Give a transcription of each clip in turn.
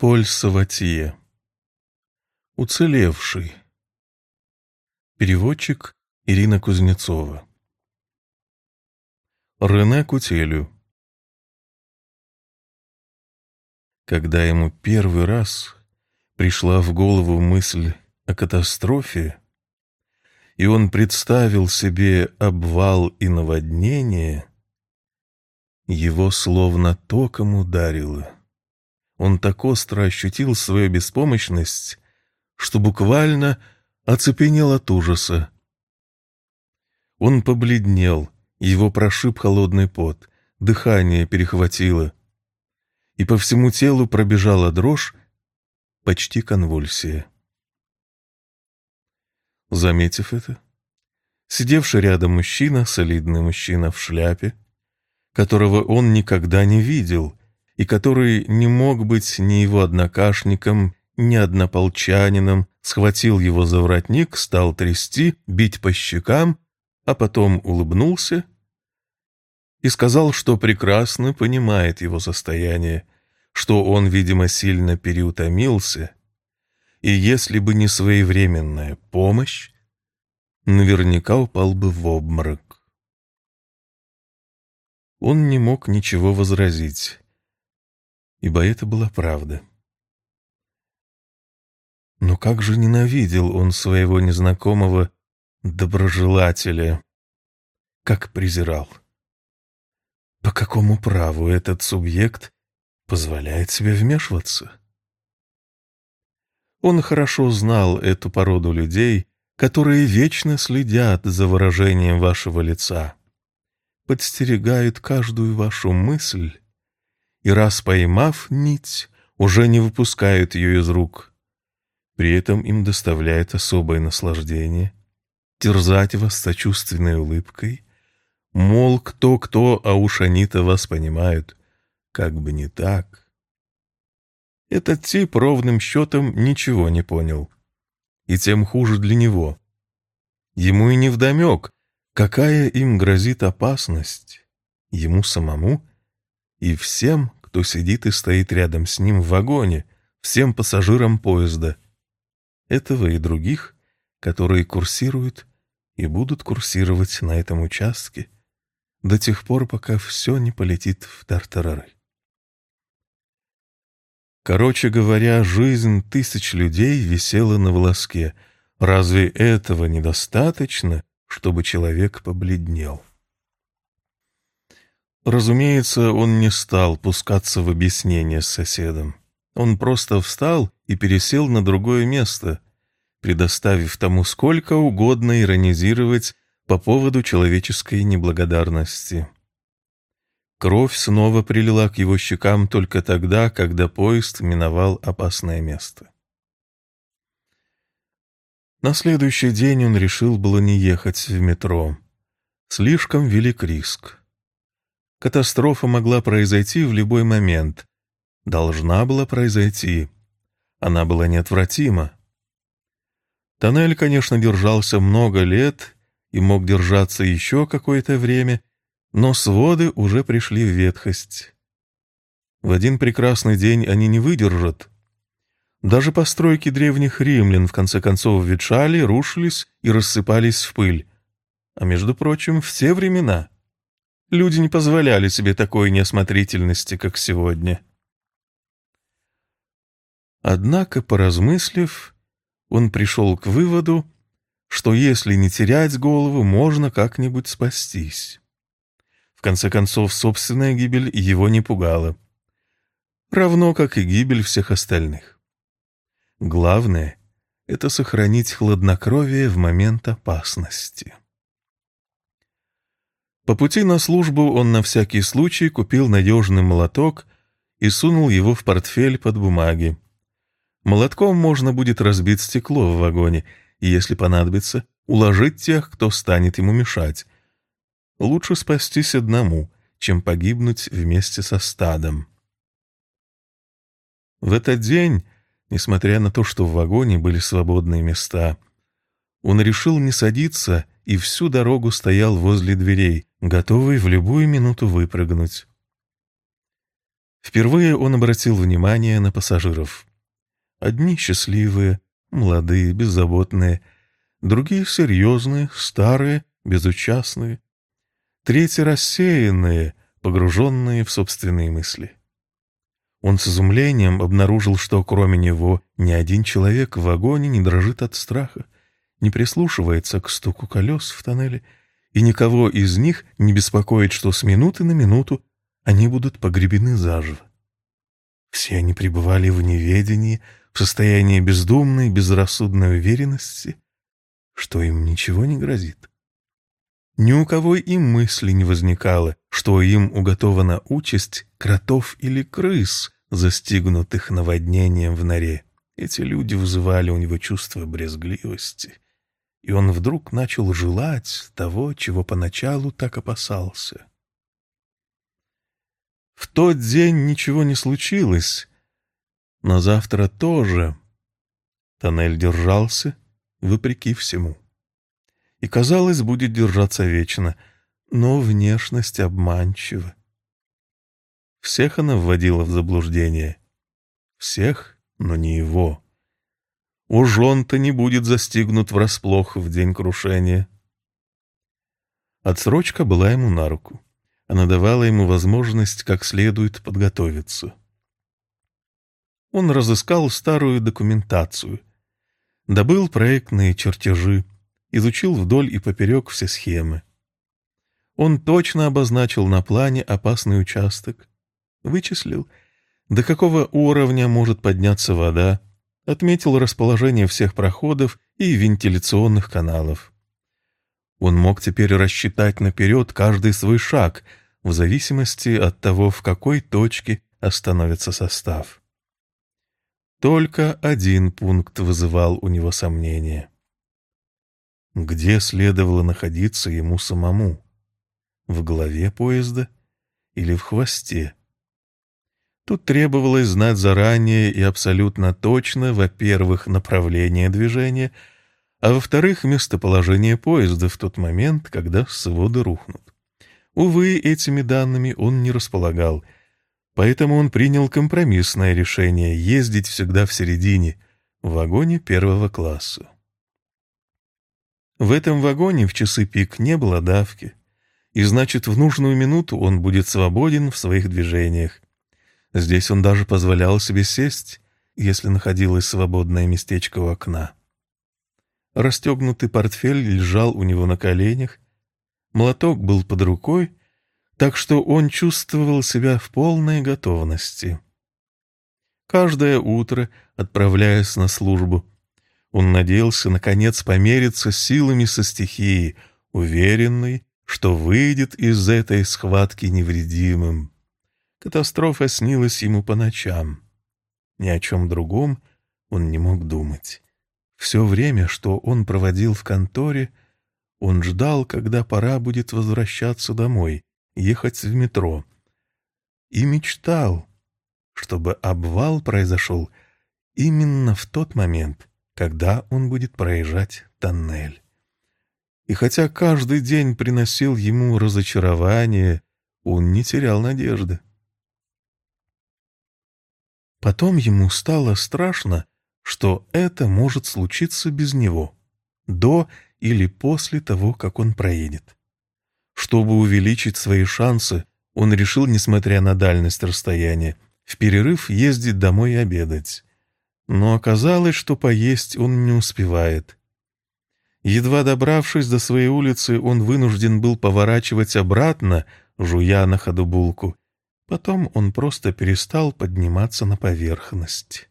Поль Саватье. Уцелевший. Переводчик Ирина Кузнецова. Рене Кутелю. Когда ему первый раз пришла в голову мысль о катастрофе, и он представил себе обвал и наводнение, его словно током ударило. Он так остро ощутил свою беспомощность, что буквально оцепенел от ужаса. Он побледнел, его прошиб холодный пот, дыхание перехватило, и по всему телу пробежала дрожь, почти конвульсия. Заметив это, сидевший рядом мужчина, солидный мужчина в шляпе, которого он никогда не видел и который не мог быть ни его однокашником, ни однополчанином, схватил его за воротник, стал трясти, бить по щекам, а потом улыбнулся и сказал, что прекрасно понимает его состояние, что он, видимо, сильно переутомился, и если бы не своевременная помощь, наверняка упал бы в обморок. Он не мог ничего возразить ибо это была правда. Но как же ненавидел он своего незнакомого доброжелателя, как презирал. По какому праву этот субъект позволяет себе вмешиваться? Он хорошо знал эту породу людей, которые вечно следят за выражением вашего лица, подстерегают каждую вашу мысль и раз поймав нить, уже не выпускают ее из рук. При этом им доставляет особое наслаждение терзать вас сочувственной улыбкой, мол, кто-кто, а уж они-то вас понимают, как бы не так. Этот тип ровным счетом ничего не понял. И тем хуже для него. Ему и не вдомек, какая им грозит опасность, ему самому и всем, кто сидит и стоит рядом с ним в вагоне, всем пассажирам поезда. Этого и других, которые курсируют и будут курсировать на этом участке до тех пор, пока все не полетит в тартарары. Короче говоря, жизнь тысяч людей висела на волоске. Разве этого недостаточно, чтобы человек побледнел? Разумеется, он не стал пускаться в объяснение с соседом. Он просто встал и пересел на другое место, предоставив тому сколько угодно иронизировать по поводу человеческой неблагодарности. Кровь снова прилила к его щекам только тогда, когда поезд миновал опасное место. На следующий день он решил было не ехать в метро. Слишком велик риск. Катастрофа могла произойти в любой момент. Должна была произойти. Она была неотвратима. Тоннель, конечно, держался много лет и мог держаться еще какое-то время, но своды уже пришли в ветхость. В один прекрасный день они не выдержат. Даже постройки древних римлян в конце концов ветшали, рушились и рассыпались в пыль. А между прочим, в те времена — Люди не позволяли себе такой неосмотрительности, как сегодня. Однако, поразмыслив, он пришел к выводу, что если не терять голову, можно как-нибудь спастись. В конце концов, собственная гибель его не пугала. Равно, как и гибель всех остальных. Главное — это сохранить хладнокровие в момент опасности. По пути на службу он на всякий случай купил надежный молоток и сунул его в портфель под бумаги. Молотком можно будет разбить стекло в вагоне и, если понадобится, уложить тех, кто станет ему мешать. Лучше спастись одному, чем погибнуть вместе со стадом. В этот день, несмотря на то, что в вагоне были свободные места, он решил не садиться и всю дорогу стоял возле дверей, готовый в любую минуту выпрыгнуть. Впервые он обратил внимание на пассажиров. Одни счастливые, молодые, беззаботные, другие серьезные, старые, безучастные, третьи рассеянные, погруженные в собственные мысли. Он с изумлением обнаружил, что кроме него ни один человек в вагоне не дрожит от страха, не прислушивается к стуку колес в тоннеле, и никого из них не беспокоит, что с минуты на минуту они будут погребены заживо. Все они пребывали в неведении, в состоянии бездумной, безрассудной уверенности, что им ничего не грозит. Ни у кого и мысли не возникало, что им уготована участь кротов или крыс, застигнутых наводнением в норе. Эти люди вызывали у него чувство брезгливости, и он вдруг начал желать того, чего поначалу так опасался. В тот день ничего не случилось, но завтра тоже. Тоннель держался, вопреки всему. И, казалось, будет держаться вечно, но внешность обманчива. Всех она вводила в заблуждение. Всех, но не его. Уж он-то не будет застигнут врасплох в день крушения. Отсрочка была ему на руку. Она давала ему возможность как следует подготовиться. Он разыскал старую документацию, добыл проектные чертежи, изучил вдоль и поперек все схемы. Он точно обозначил на плане опасный участок, вычислил, до какого уровня может подняться вода, отметил расположение всех проходов и вентиляционных каналов. Он мог теперь рассчитать наперед каждый свой шаг, в зависимости от того, в какой точке остановится состав. Только один пункт вызывал у него сомнения. Где следовало находиться ему самому? В голове поезда или в хвосте? Тут требовалось знать заранее и абсолютно точно, во-первых, направление движения, а во-вторых, местоположение поезда в тот момент, когда своды рухнут. Увы, этими данными он не располагал, поэтому он принял компромиссное решение ездить всегда в середине, в вагоне первого класса. В этом вагоне в часы пик не было давки, и значит, в нужную минуту он будет свободен в своих движениях. Здесь он даже позволял себе сесть, если находилось свободное местечко у окна. Расстегнутый портфель лежал у него на коленях, молоток был под рукой, так что он чувствовал себя в полной готовности. Каждое утро, отправляясь на службу, он надеялся, наконец, помериться силами со стихией, уверенный, что выйдет из этой схватки невредимым. Катастрофа снилась ему по ночам. Ни о чем другом он не мог думать. Все время, что он проводил в конторе, он ждал, когда пора будет возвращаться домой, ехать в метро. И мечтал, чтобы обвал произошел именно в тот момент, когда он будет проезжать тоннель. И хотя каждый день приносил ему разочарование, он не терял надежды. Потом ему стало страшно, что это может случиться без него, до или после того, как он проедет. Чтобы увеличить свои шансы, он решил, несмотря на дальность расстояния, в перерыв ездить домой обедать но оказалось, что поесть он не успевает. Едва добравшись до своей улицы, он вынужден был поворачивать обратно, жуя на ходу булку. Потом он просто перестал подниматься на поверхность.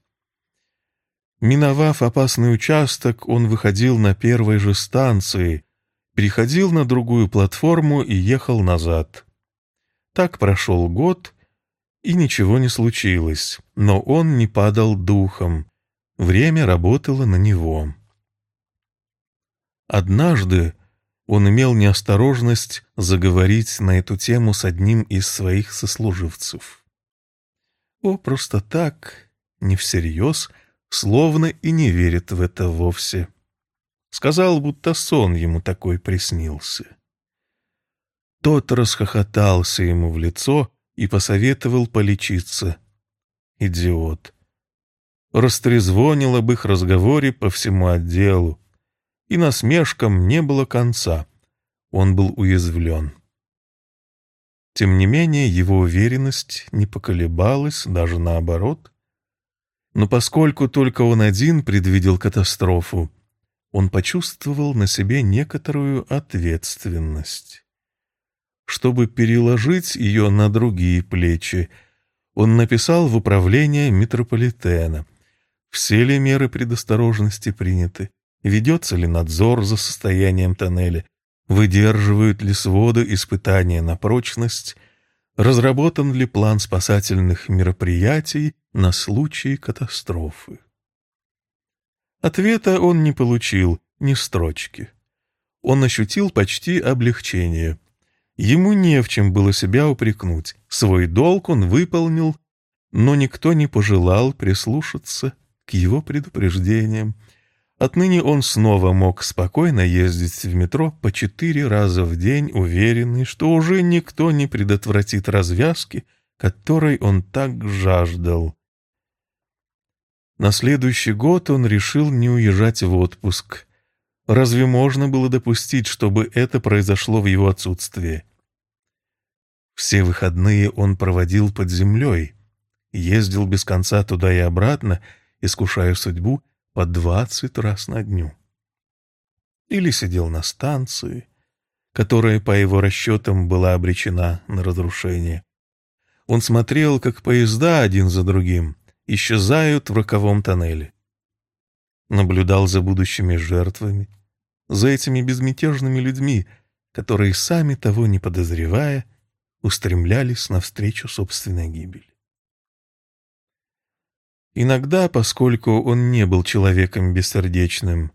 Миновав опасный участок, он выходил на первой же станции, переходил на другую платформу и ехал назад. Так прошел год, и ничего не случилось, но он не падал духом. Время работало на него. Однажды он имел неосторожность заговорить на эту тему с одним из своих сослуживцев. О, просто так, не всерьез, словно и не верит в это вовсе. Сказал, будто сон ему такой приснился. Тот расхохотался ему в лицо, и посоветовал полечиться. Идиот. Растрезвонил об их разговоре по всему отделу, и насмешкам не было конца. Он был уязвлен. Тем не менее, его уверенность не поколебалась, даже наоборот. Но поскольку только он один предвидел катастрофу, он почувствовал на себе некоторую ответственность. Чтобы переложить ее на другие плечи, он написал в управление метрополитена. Все ли меры предосторожности приняты? Ведется ли надзор за состоянием тоннеля? Выдерживают ли своды испытания на прочность? Разработан ли план спасательных мероприятий на случай катастрофы? Ответа он не получил, ни строчки. Он ощутил почти облегчение. Ему не в чем было себя упрекнуть. Свой долг он выполнил, но никто не пожелал прислушаться к его предупреждениям. Отныне он снова мог спокойно ездить в метро по четыре раза в день, уверенный, что уже никто не предотвратит развязки, которой он так жаждал. На следующий год он решил не уезжать в отпуск. Разве можно было допустить, чтобы это произошло в его отсутствие? Все выходные он проводил под землей, ездил без конца туда и обратно, искушая судьбу по двадцать раз на дню. Или сидел на станции, которая, по его расчетам, была обречена на разрушение. Он смотрел, как поезда один за другим исчезают в роковом тоннеле. Наблюдал за будущими жертвами, за этими безмятежными людьми, которые, сами того не подозревая, устремлялись навстречу собственной гибели. Иногда, поскольку он не был человеком бессердечным,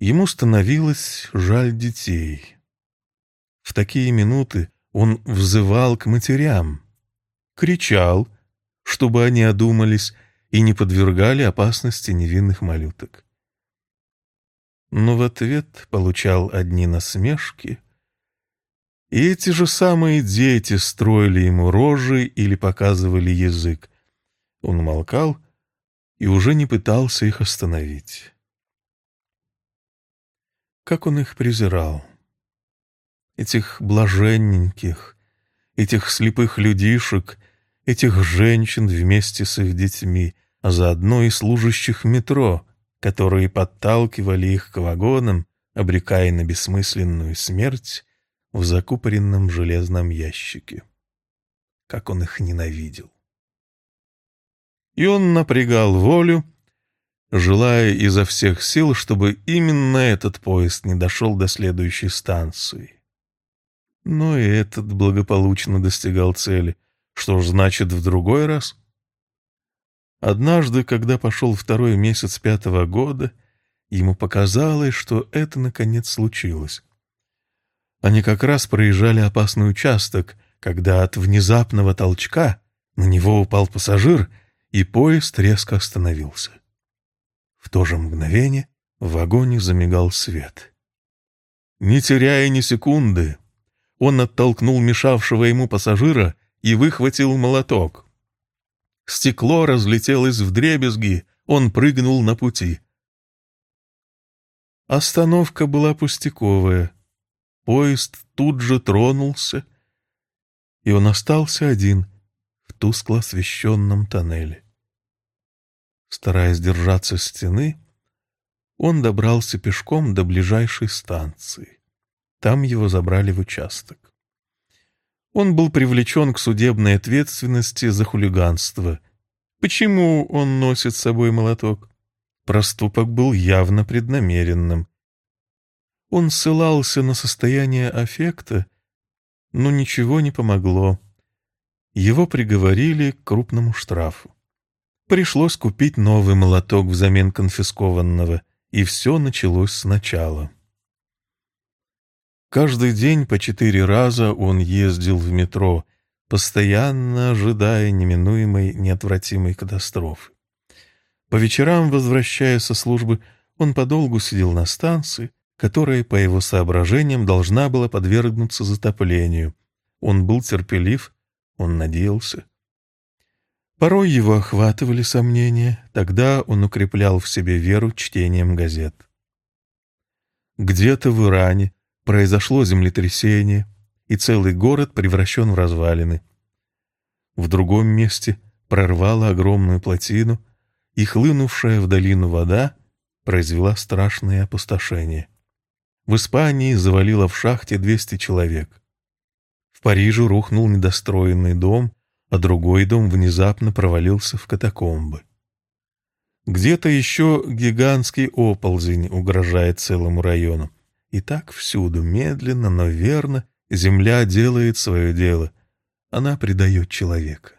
ему становилось жаль детей. В такие минуты он взывал к матерям, кричал, чтобы они одумались и не подвергали опасности невинных малюток. Но в ответ получал одни насмешки, и эти же самые дети строили ему рожи или показывали язык. Он молкал и уже не пытался их остановить. Как он их презирал! Этих блаженненьких, этих слепых людишек, этих женщин вместе с их детьми, а заодно и служащих метро, которые подталкивали их к вагонам, обрекая на бессмысленную смерть в закупоренном железном ящике. Как он их ненавидел. И он напрягал волю, желая изо всех сил, чтобы именно этот поезд не дошел до следующей станции. Но и этот благополучно достигал цели — что ж, значит, в другой раз? Однажды, когда пошел второй месяц пятого года, ему показалось, что это наконец случилось. Они как раз проезжали опасный участок, когда от внезапного толчка на него упал пассажир, и поезд резко остановился. В то же мгновение в вагоне замигал свет. Не теряя ни секунды, он оттолкнул мешавшего ему пассажира и выхватил молоток. Стекло разлетелось в дребезги, он прыгнул на пути. Остановка была пустяковая. Поезд тут же тронулся, и он остался один в тускло освещенном тоннеле. Стараясь держаться стены, он добрался пешком до ближайшей станции. Там его забрали в участок. Он был привлечен к судебной ответственности за хулиганство. Почему он носит с собой молоток? Проступок был явно преднамеренным. Он ссылался на состояние аффекта, но ничего не помогло. Его приговорили к крупному штрафу. Пришлось купить новый молоток взамен конфискованного, и все началось сначала. Каждый день по четыре раза он ездил в метро, постоянно ожидая неминуемой неотвратимой катастрофы. По вечерам, возвращаясь со службы, он подолгу сидел на станции, которая, по его соображениям, должна была подвергнуться затоплению. Он был терпелив, он надеялся. Порой его охватывали сомнения, тогда он укреплял в себе веру чтением газет. Где-то в Иране произошло землетрясение, и целый город превращен в развалины. В другом месте прорвало огромную плотину, и хлынувшая в долину вода произвела страшное опустошение. В Испании завалило в шахте 200 человек. В Париже рухнул недостроенный дом, а другой дом внезапно провалился в катакомбы. Где-то еще гигантский оползень угрожает целому району. И так всюду, медленно, но верно, земля делает свое дело. Она предает человека.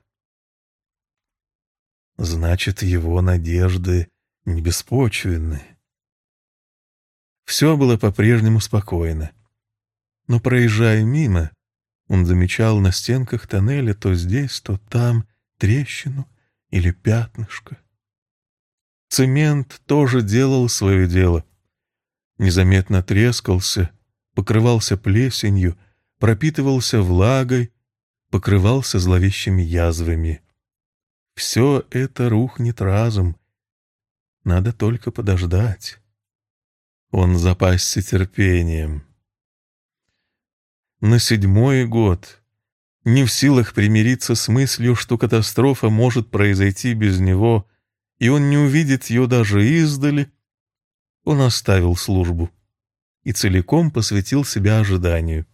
Значит, его надежды не беспочвенны. Все было по-прежнему спокойно. Но, проезжая мимо, он замечал на стенках тоннеля то здесь, то там трещину или пятнышко. Цемент тоже делал свое дело. Незаметно трескался, покрывался плесенью, пропитывался влагой, покрывался зловещими язвами. Все это рухнет разом. Надо только подождать. Он запасся терпением. На седьмой год, не в силах примириться с мыслью, что катастрофа может произойти без него, и он не увидит ее даже издали, он оставил службу и целиком посвятил себя ожиданию.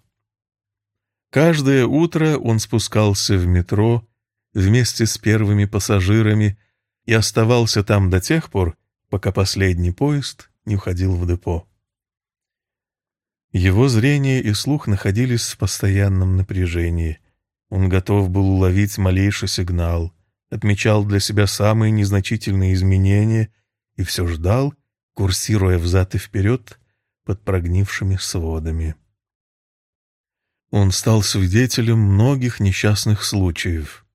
Каждое утро он спускался в метро, вместе с первыми пассажирами и оставался там до тех пор, пока последний поезд не уходил в депо. Его зрение и слух находились в постоянном напряжении. Он готов был уловить малейший сигнал, отмечал для себя самые незначительные изменения и все ждал, курсируя взад и вперед под прогнившими сводами. Он стал свидетелем многих несчастных случаев —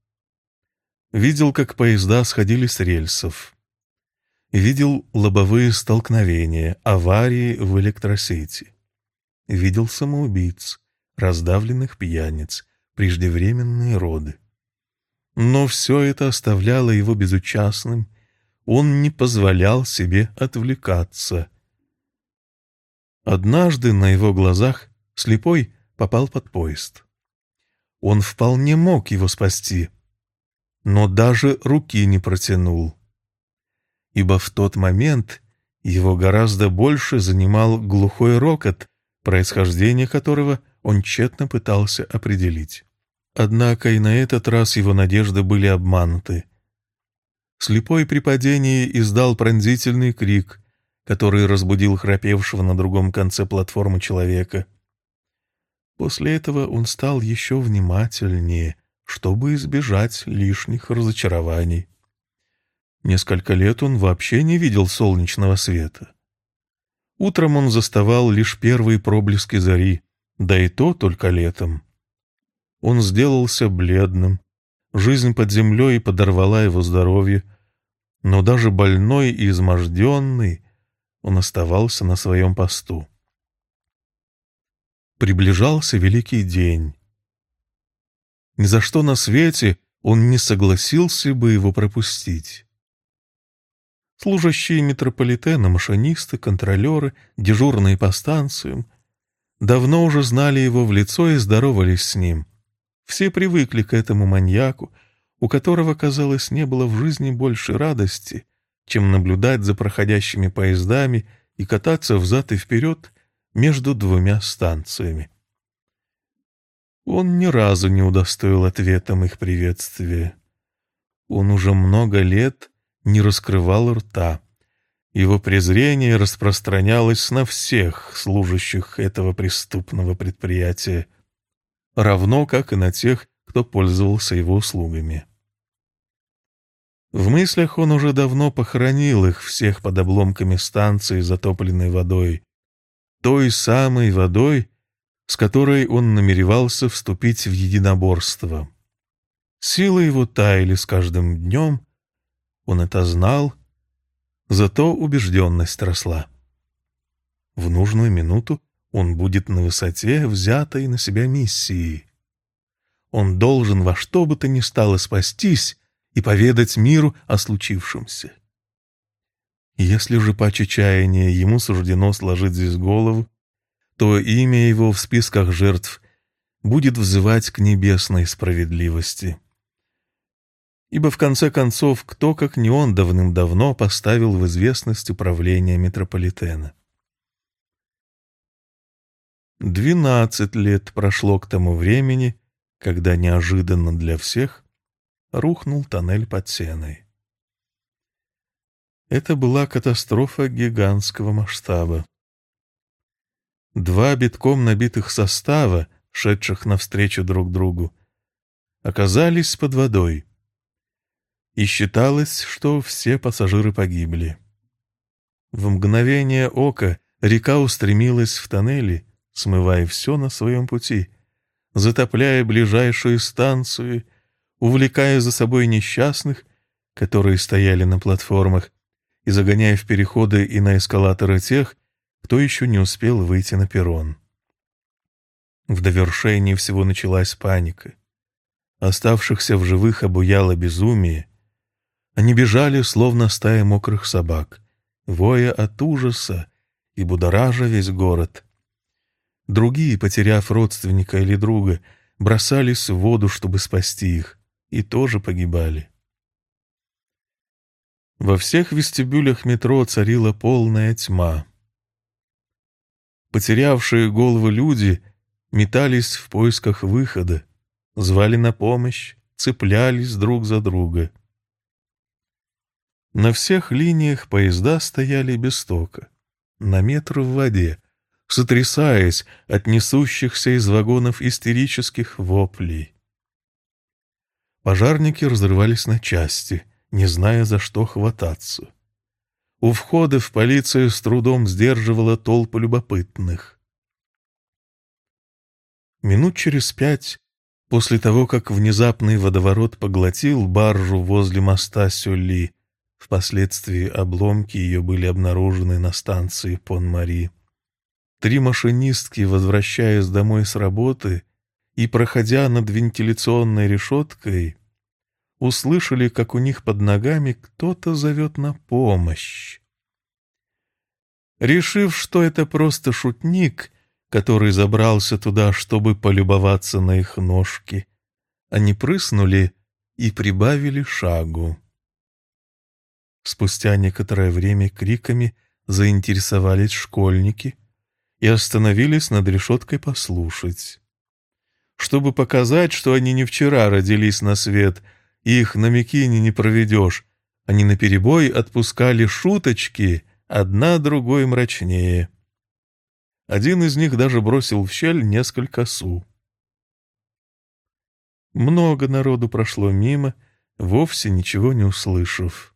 Видел, как поезда сходили с рельсов. Видел лобовые столкновения, аварии в электросети. Видел самоубийц, раздавленных пьяниц, преждевременные роды. Но все это оставляло его безучастным, он не позволял себе отвлекаться. Однажды на его глазах слепой попал под поезд. Он вполне мог его спасти — но даже руки не протянул. Ибо в тот момент его гораздо больше занимал глухой рокот, происхождение которого он тщетно пытался определить. Однако и на этот раз его надежды были обмануты. Слепой при падении издал пронзительный крик, который разбудил храпевшего на другом конце платформы человека. После этого он стал еще внимательнее — чтобы избежать лишних разочарований. Несколько лет он вообще не видел солнечного света. Утром он заставал лишь первые проблески зари, да и то только летом. Он сделался бледным, жизнь под землей подорвала его здоровье, но даже больной и изможденный он оставался на своем посту. Приближался великий день. Ни за что на свете он не согласился бы его пропустить. Служащие метрополитена, машинисты, контролеры, дежурные по станциям давно уже знали его в лицо и здоровались с ним. Все привыкли к этому маньяку, у которого, казалось, не было в жизни больше радости, чем наблюдать за проходящими поездами и кататься взад и вперед между двумя станциями. Он ни разу не удостоил ответом их приветствия. Он уже много лет не раскрывал рта. Его презрение распространялось на всех служащих этого преступного предприятия, равно как и на тех, кто пользовался его услугами. В мыслях он уже давно похоронил их всех под обломками станции, затопленной водой. Той самой водой, с которой он намеревался вступить в единоборство. Силы его таяли с каждым днем, он это знал, зато убежденность росла. В нужную минуту он будет на высоте взятой на себя миссии. он должен во что бы то ни стало спастись и поведать миру о случившемся. Если же по чаяния ему суждено сложить здесь голову, то имя его в списках жертв будет взывать к небесной справедливости. Ибо в конце концов, кто, как не он, давным-давно поставил в известность управление метрополитена. Двенадцать лет прошло к тому времени, когда неожиданно для всех рухнул тоннель под Сеной. Это была катастрофа гигантского масштаба. Два битком набитых состава, шедших навстречу друг другу, оказались под водой. И считалось, что все пассажиры погибли. В мгновение ока река устремилась в тоннели, смывая все на своем пути, затопляя ближайшую станцию, увлекая за собой несчастных, которые стояли на платформах, и загоняя в переходы и на эскалаторы тех, кто еще не успел выйти на перрон. В довершении всего началась паника. Оставшихся в живых обуяло безумие. Они бежали, словно стая мокрых собак, воя от ужаса и будоража весь город. Другие, потеряв родственника или друга, бросались в воду, чтобы спасти их, и тоже погибали. Во всех вестибюлях метро царила полная тьма. Потерявшие головы люди метались в поисках выхода, звали на помощь, цеплялись друг за друга. На всех линиях поезда стояли без тока, на метр в воде, сотрясаясь от несущихся из вагонов истерических воплей. Пожарники разрывались на части — не зная, за что хвататься. У входа в полицию с трудом сдерживала толпа любопытных. Минут через пять, после того, как внезапный водоворот поглотил баржу возле моста Сюлли, впоследствии обломки ее были обнаружены на станции Пон-Мари, три машинистки, возвращаясь домой с работы и проходя над вентиляционной решеткой, услышали, как у них под ногами кто-то зовет на помощь. Решив, что это просто шутник, который забрался туда, чтобы полюбоваться на их ножки, они прыснули и прибавили шагу. Спустя некоторое время криками заинтересовались школьники и остановились над решеткой послушать. Чтобы показать, что они не вчера родились на свет — их на Микине не проведешь. Они наперебой отпускали шуточки, одна другой мрачнее. Один из них даже бросил в щель несколько су. Много народу прошло мимо, вовсе ничего не услышав.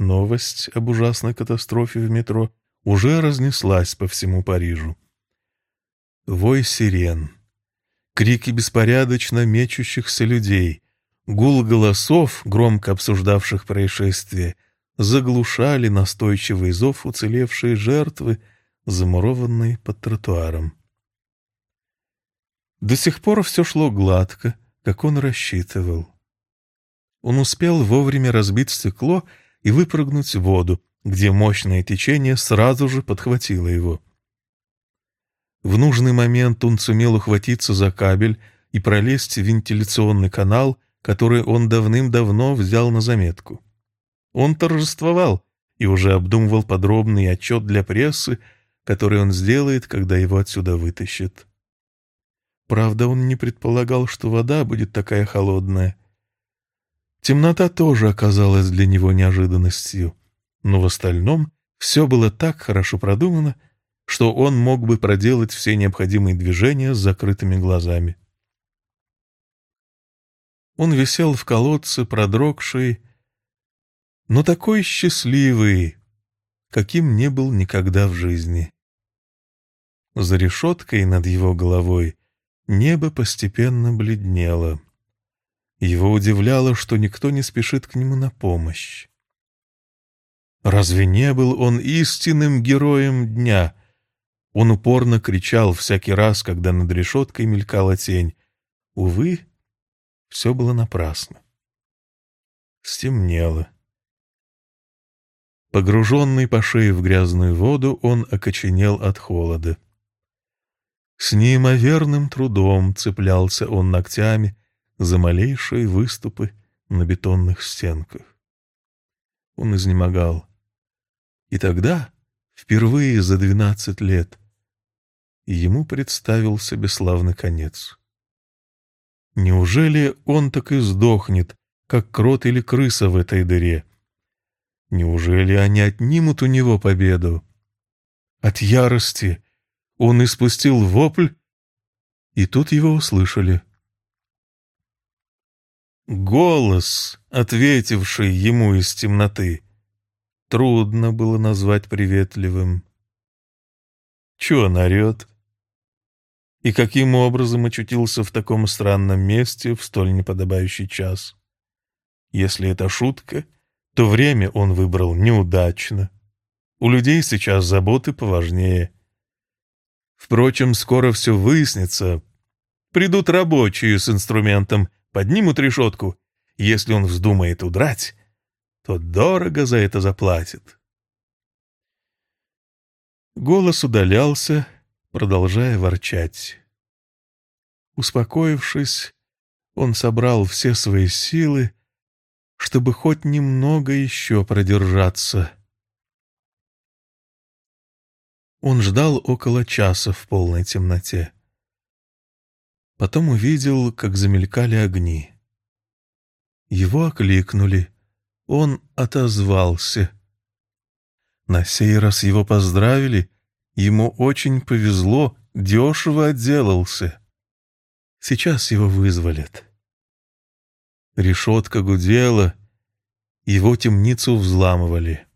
Новость об ужасной катастрофе в метро уже разнеслась по всему Парижу. Вой сирен, крики беспорядочно мечущихся людей, Гул голосов, громко обсуждавших происшествие, заглушали настойчивый зов уцелевшей жертвы, замурованной под тротуаром. До сих пор все шло гладко, как он рассчитывал. Он успел вовремя разбить стекло и выпрыгнуть в воду, где мощное течение сразу же подхватило его. В нужный момент он сумел ухватиться за кабель и пролезть в вентиляционный канал — который он давным-давно взял на заметку. Он торжествовал и уже обдумывал подробный отчет для прессы, который он сделает, когда его отсюда вытащит. Правда, он не предполагал, что вода будет такая холодная. Темнота тоже оказалась для него неожиданностью, но в остальном все было так хорошо продумано, что он мог бы проделать все необходимые движения с закрытыми глазами. Он висел в колодце, продрогший, но такой счастливый, каким не был никогда в жизни. За решеткой над его головой небо постепенно бледнело. Его удивляло, что никто не спешит к нему на помощь. Разве не был он истинным героем дня? Он упорно кричал всякий раз, когда над решеткой мелькала тень. Увы, Все было напрасно. Стемнело. Погруженный по шее в грязную воду, он окоченел от холода. С неимоверным трудом цеплялся он ногтями за малейшие выступы на бетонных стенках. Он изнемогал. И тогда, впервые за двенадцать лет, ему представился бесславный конец. Неужели он так и сдохнет, как крот или крыса в этой дыре? Неужели они отнимут у него победу? От ярости он испустил вопль, и тут его услышали. Голос, ответивший ему из темноты, трудно было назвать приветливым. Чего он орет? И каким образом очутился в таком странном месте в столь неподобающий час? Если это шутка, то время он выбрал неудачно. У людей сейчас заботы поважнее. Впрочем, скоро все выяснится. Придут рабочие с инструментом, поднимут решетку. Если он вздумает удрать, то дорого за это заплатит. Голос удалялся, продолжая ворчать. Успокоившись, он собрал все свои силы, чтобы хоть немного еще продержаться. Он ждал около часа в полной темноте. Потом увидел, как замелькали огни. Его окликнули. Он отозвался. На сей раз его поздравили. Ему очень повезло, дешево отделался. Сейчас его вызволят. Решетка гудела, его темницу взламывали.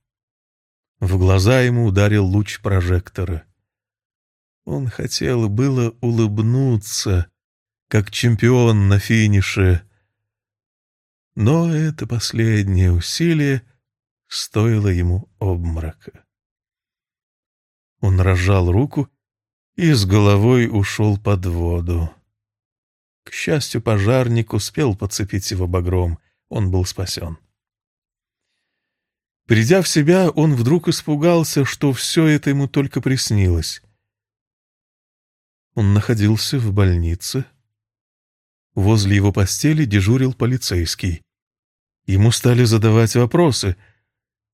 В глаза ему ударил луч прожектора. Он хотел было улыбнуться, как чемпион на финише, но это последнее усилие стоило ему обморока. Он разжал руку и с головой ушел под воду. К счастью, пожарник успел подцепить его багром. Он был спасен. Придя в себя, он вдруг испугался, что все это ему только приснилось. Он находился в больнице. Возле его постели дежурил полицейский. Ему стали задавать вопросы,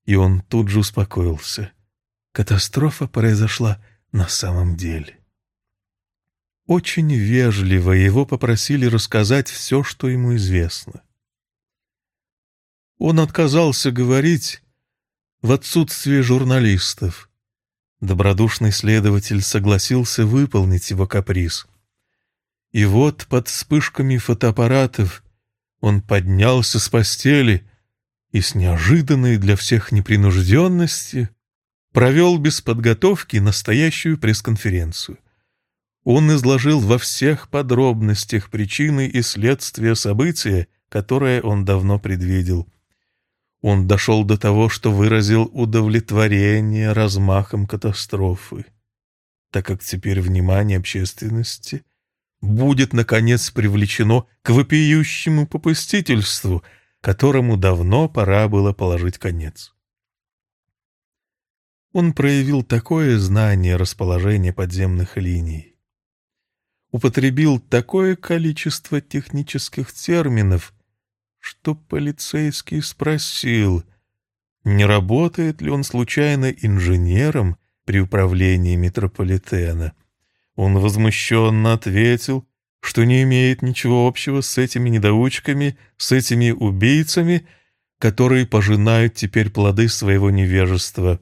и он тут же успокоился. Катастрофа произошла на самом деле. Очень вежливо его попросили рассказать все, что ему известно. Он отказался говорить в отсутствие журналистов. Добродушный следователь согласился выполнить его каприз. И вот под вспышками фотоаппаратов он поднялся с постели и с неожиданной для всех непринужденности провел без подготовки настоящую пресс-конференцию. Он изложил во всех подробностях причины и следствия события, которое он давно предвидел. Он дошел до того, что выразил удовлетворение размахом катастрофы, так как теперь внимание общественности будет, наконец, привлечено к вопиющему попустительству, которому давно пора было положить конец. Он проявил такое знание расположения подземных линий, употребил такое количество технических терминов, что полицейский спросил, не работает ли он случайно инженером при управлении метрополитена. Он возмущенно ответил, что не имеет ничего общего с этими недоучками, с этими убийцами, которые пожинают теперь плоды своего невежества.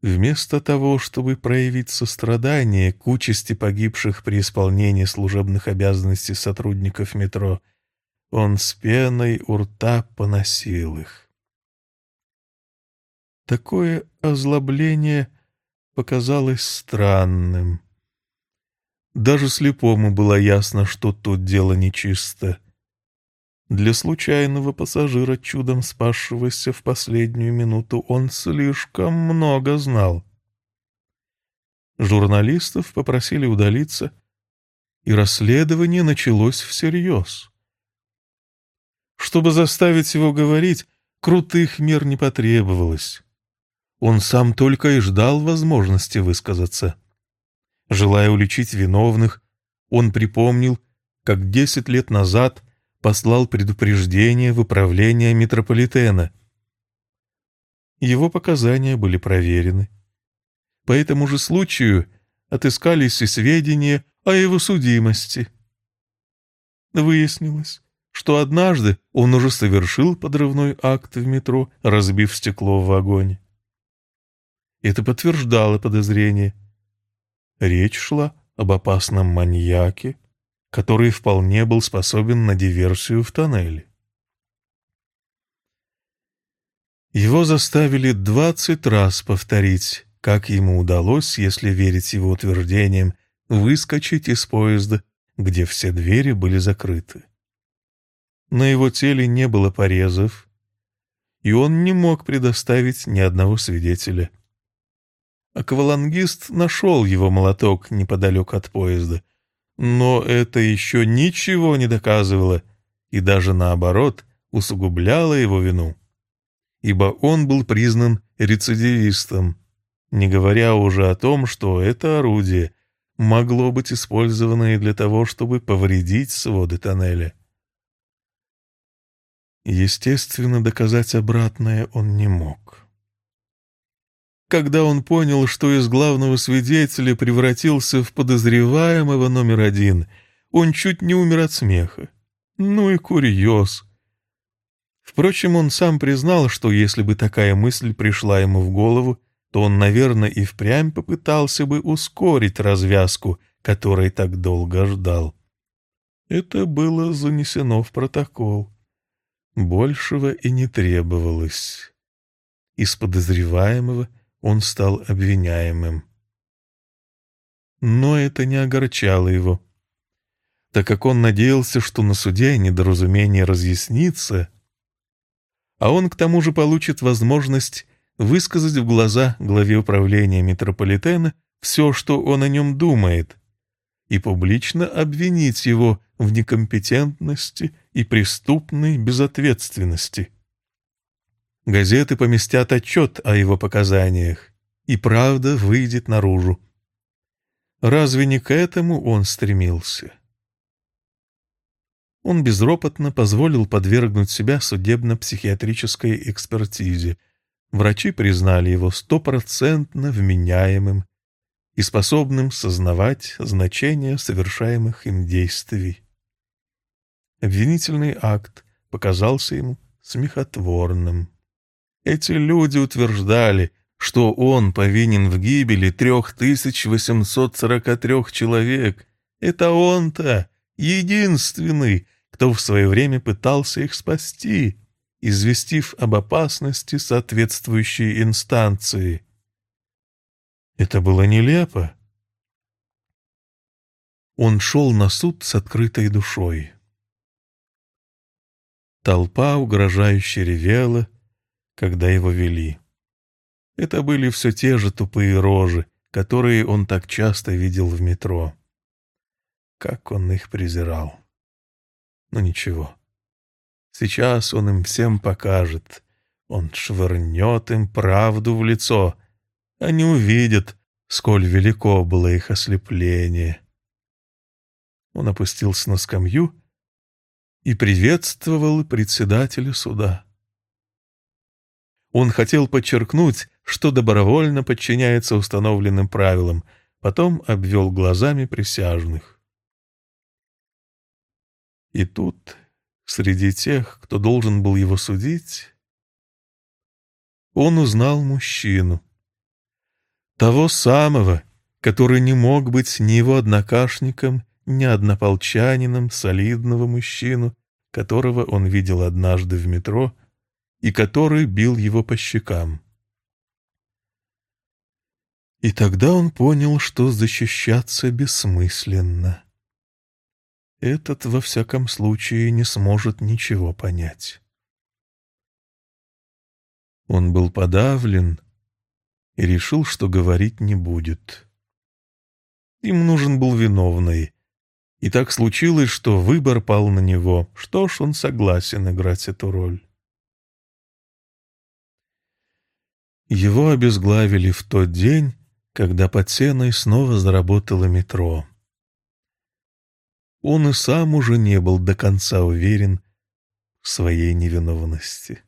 Вместо того, чтобы проявить сострадание к участи погибших при исполнении служебных обязанностей сотрудников метро, он с пеной у рта поносил их. Такое озлобление показалось странным. Даже слепому было ясно, что тут дело нечисто. Для случайного пассажира, чудом спасшегося в последнюю минуту, он слишком много знал. Журналистов попросили удалиться, и расследование началось всерьез. Чтобы заставить его говорить, крутых мер не потребовалось. Он сам только и ждал возможности высказаться. Желая уличить виновных, он припомнил, как десять лет назад послал предупреждение в управление метрополитена. Его показания были проверены. По этому же случаю отыскались и сведения о его судимости. Выяснилось, что однажды он уже совершил подрывной акт в метро, разбив стекло в вагоне. Это подтверждало подозрение. Речь шла об опасном маньяке, который вполне был способен на диверсию в тоннеле. Его заставили двадцать раз повторить, как ему удалось, если верить его утверждениям, выскочить из поезда, где все двери были закрыты. На его теле не было порезов, и он не мог предоставить ни одного свидетеля. Аквалангист нашел его молоток неподалеку от поезда, но это еще ничего не доказывало и даже наоборот усугубляло его вину, ибо он был признан рецидивистом, не говоря уже о том, что это орудие могло быть использовано и для того, чтобы повредить своды тоннеля. Естественно, доказать обратное он не мог. Когда он понял, что из главного свидетеля превратился в подозреваемого номер один, он чуть не умер от смеха. Ну и курьез. Впрочем, он сам признал, что если бы такая мысль пришла ему в голову, то он, наверное, и впрямь попытался бы ускорить развязку, которой так долго ждал. Это было занесено в протокол. Большего и не требовалось. Из подозреваемого он стал обвиняемым. Но это не огорчало его. Так как он надеялся, что на суде недоразумение разъяснится, а он к тому же получит возможность высказать в глаза главе управления метрополитена все, что он о нем думает, и публично обвинить его в некомпетентности и преступной безответственности. Газеты поместят отчет о его показаниях, и правда выйдет наружу. Разве не к этому он стремился? Он безропотно позволил подвергнуть себя судебно-психиатрической экспертизе. Врачи признали его стопроцентно вменяемым и способным сознавать значение совершаемых им действий. Обвинительный акт показался ему смехотворным. Эти люди утверждали, что он повинен в гибели 3843 человек. Это он-то, единственный, кто в свое время пытался их спасти, известив об опасности соответствующей инстанции. Это было нелепо. Он шел на суд с открытой душой. Толпа угрожающе ревела, когда его вели. Это были все те же тупые рожи, которые он так часто видел в метро. Как он их презирал. Но ну, ничего. Сейчас он им всем покажет. Он швырнет им правду в лицо. Они увидят, сколь велико было их ослепление. Он опустился на скамью и приветствовал председателя суда. Он хотел подчеркнуть, что добровольно подчиняется установленным правилам, потом обвел глазами присяжных. И тут, среди тех, кто должен был его судить, он узнал мужчину. Того самого, который не мог быть ни его однокашником, ни однополчанином, солидного мужчину, которого он видел однажды в метро и который бил его по щекам. И тогда он понял, что защищаться бессмысленно. Этот, во всяком случае, не сможет ничего понять. Он был подавлен и решил, что говорить не будет. Им нужен был виновный, И так случилось, что выбор пал на него. Что ж, он согласен играть эту роль. Его обезглавили в тот день, когда под сеной снова заработало метро. Он и сам уже не был до конца уверен в своей невиновности.